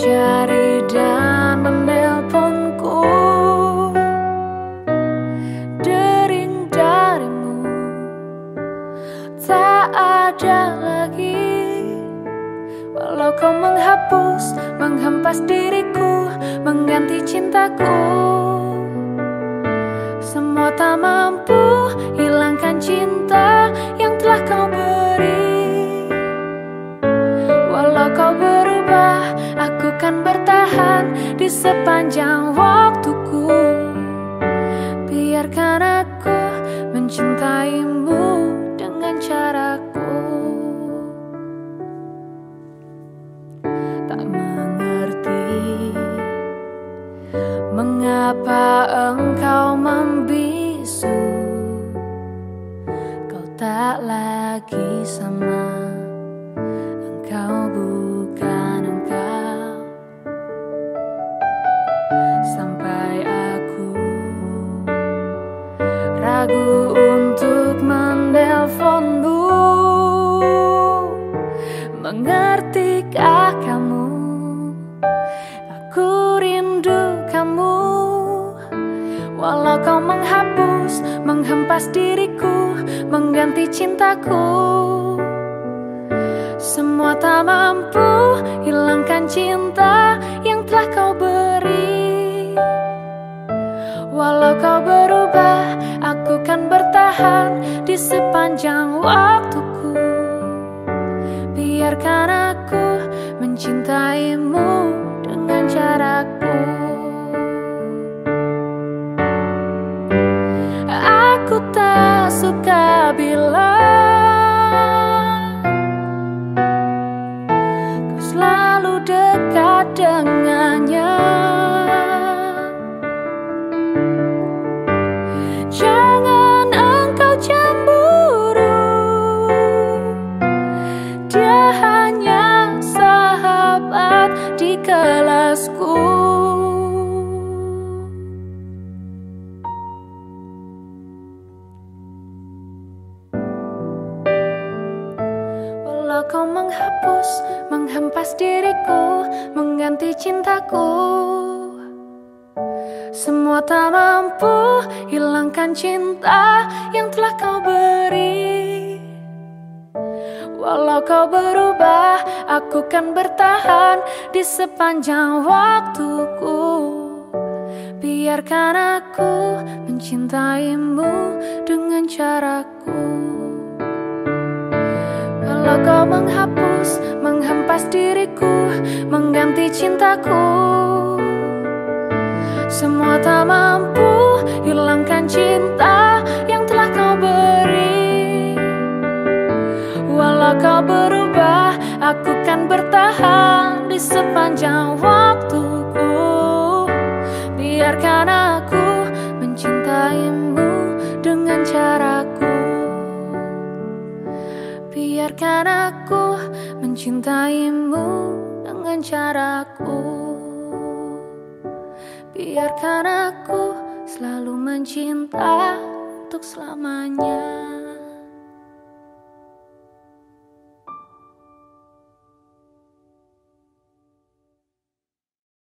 mencari dan menelponku Dering darimu tak ada lagi. Walau kau menghapus, menghempas diriku Mengganti cintaku. Semua tak mampu hilangkan cinta. Waktuku. Biarkan aku mencintaimu dengan caraku. Tak mengerti Mengapa engkau membisu. Kau tak lagi sama Ragu untuk menelponmu Mengertikah kamu? Aku rindu kamu. Walau kau menghapus Menghempas diriku Mengganti cintaku. Semua tak mampu Hilangkan cinta sepanjang waktuku. Biarkan aku mencintaimu dengan caraku kelasku Walau kau menghapus, menghempas diriku Mengganti cintaku Semua tak mampu hilangkan cinta yang telah kau beri. Walau kau berubah, aku kan bertahan di sepanjang waktuku. Biarkan aku mencintaimu dengan caraku. Kalau kau menghapus, menghempas diriku Mengganti cintaku Semua tak mampu Biarkan aku mencintaimu dengan caraku. Biarkan aku selalu mencinta untuk selamanya